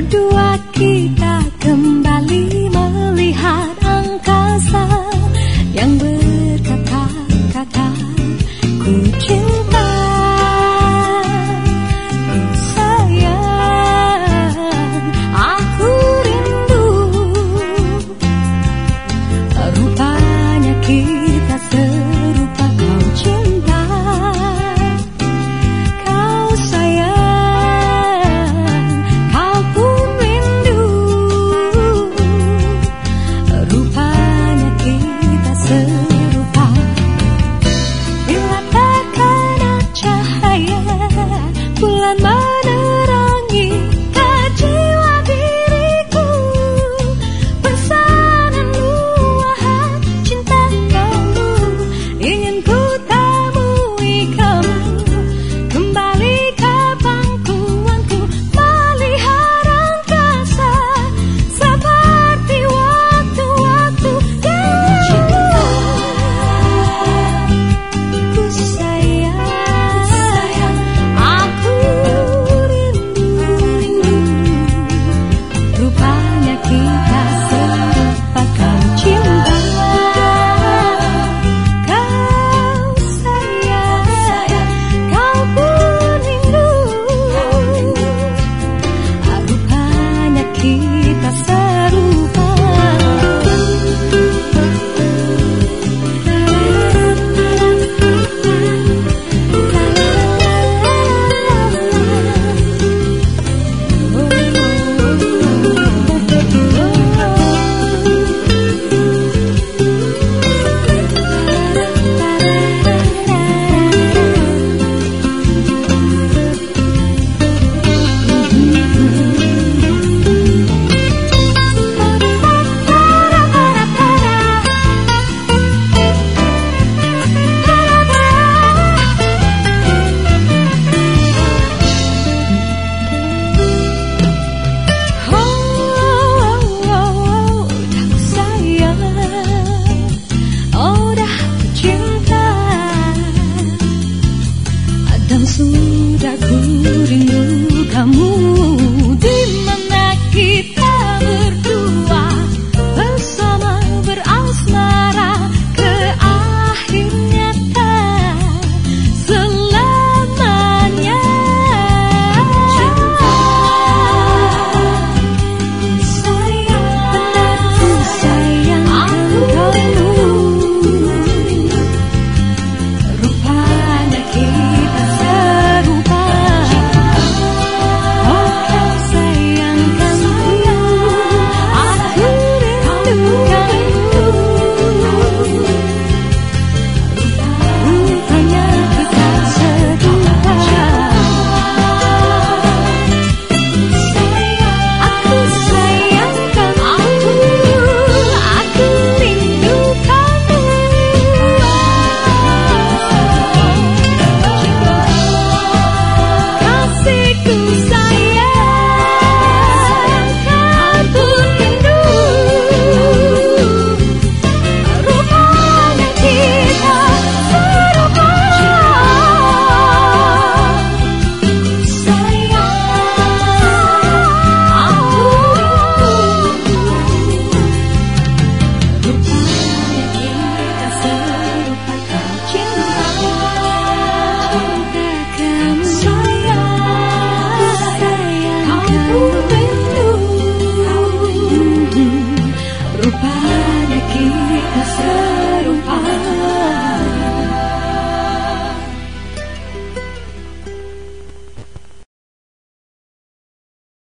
Berdua kita kembali thiên nhiên sweet.